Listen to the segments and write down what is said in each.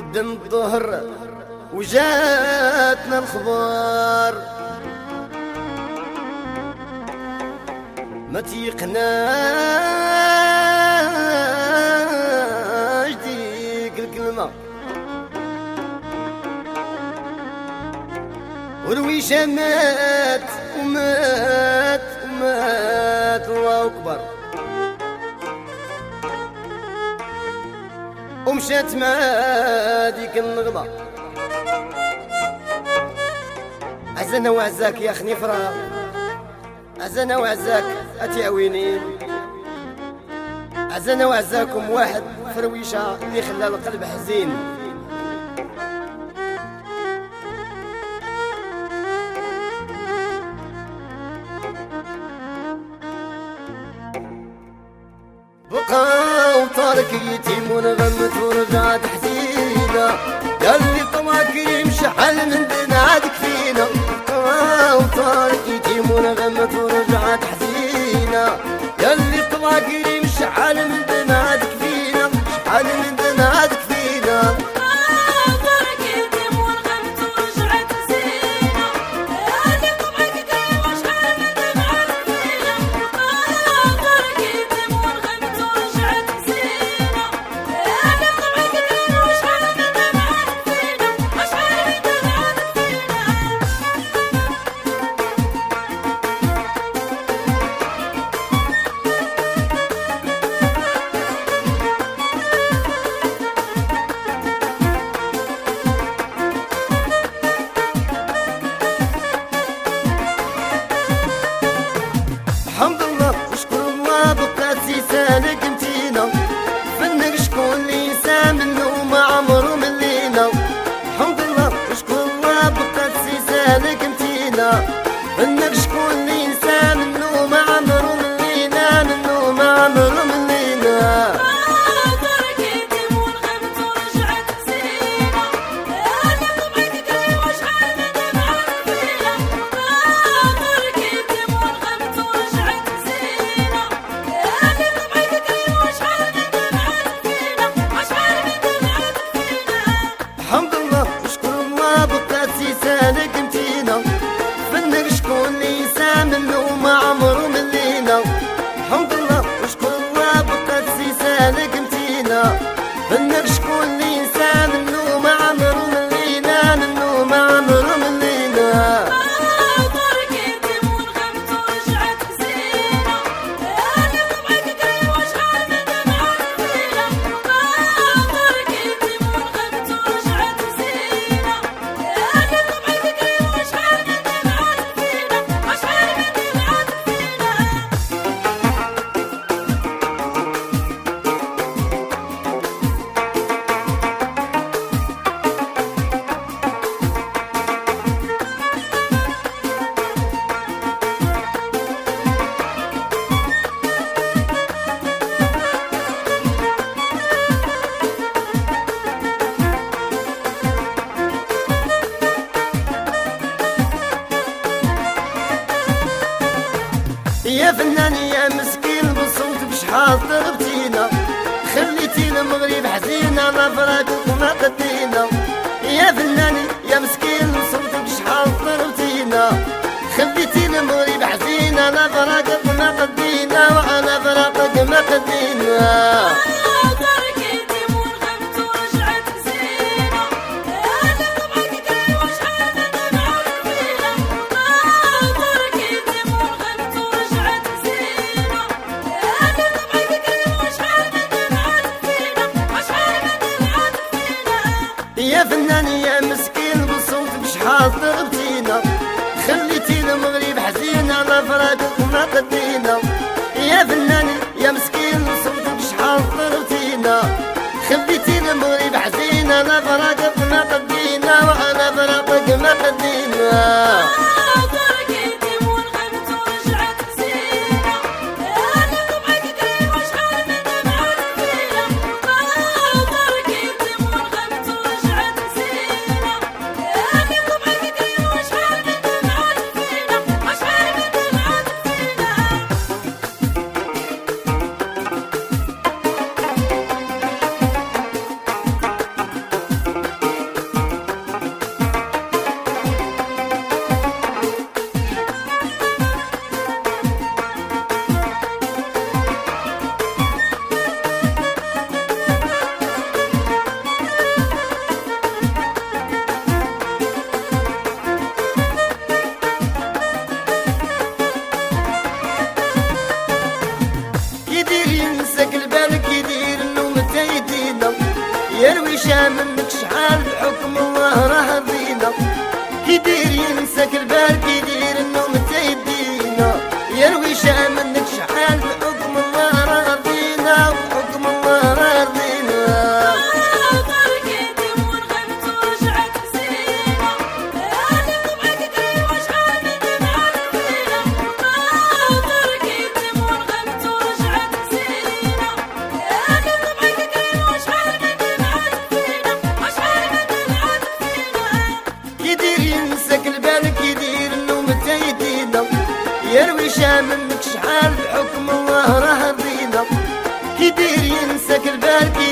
ودن الظهر وجاتنا الخبار. ما تيقناش ديك الكلمة. ورويشة مات ومات ومات الله أكبر. ومشات مع ديك النغمة. عزنا وعزاك يا خنيفرة عزنا وعزاك أتعوينين عزنا وعزاكم واحد فرويشة اللي خلى القلب حزين. بقى وطارك يتيم ونغمت من بنادك فينا. بقى وطارك يتيم يا فنان يا مسكين بالصوت بشحال ضربتينا خليتينا المغرب حزينة على فراقك وما قدينا. يا فنان يا مسكين بالصوت بشحال ضربتينا خليتينا المغرب حزينة على فراقك وما قدينا وعلى فراقك ما قدينا. يا فنان يا مسكين بالصوت بشحال ضربتينا خليتينا المغرب حزين على فراقك وما قدينا. يا فنان يا مسكين بالصوت بشحال ضربتينا خليتينا المغرب حزين على فراقك وما قدينا. وعلى فراقك ما قدينا. منك شحال الحكم. دار وشام منك شحال بحكم الله راه بينا كي دير ينساك الباركي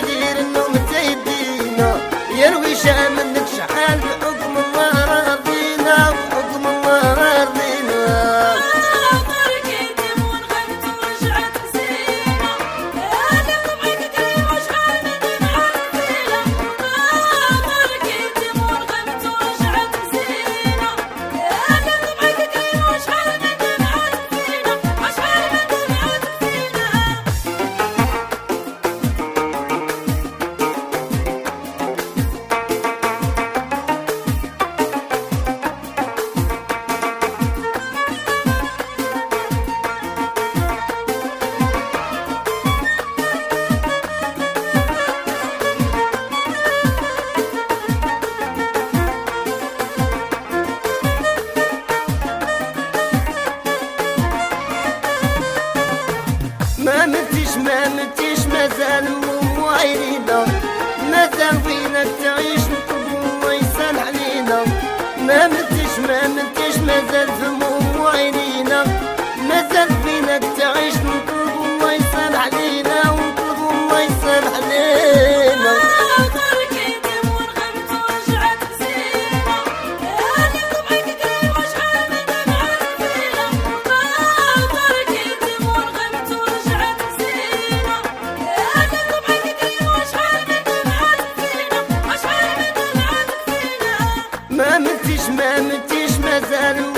müthiş be müthiş mezar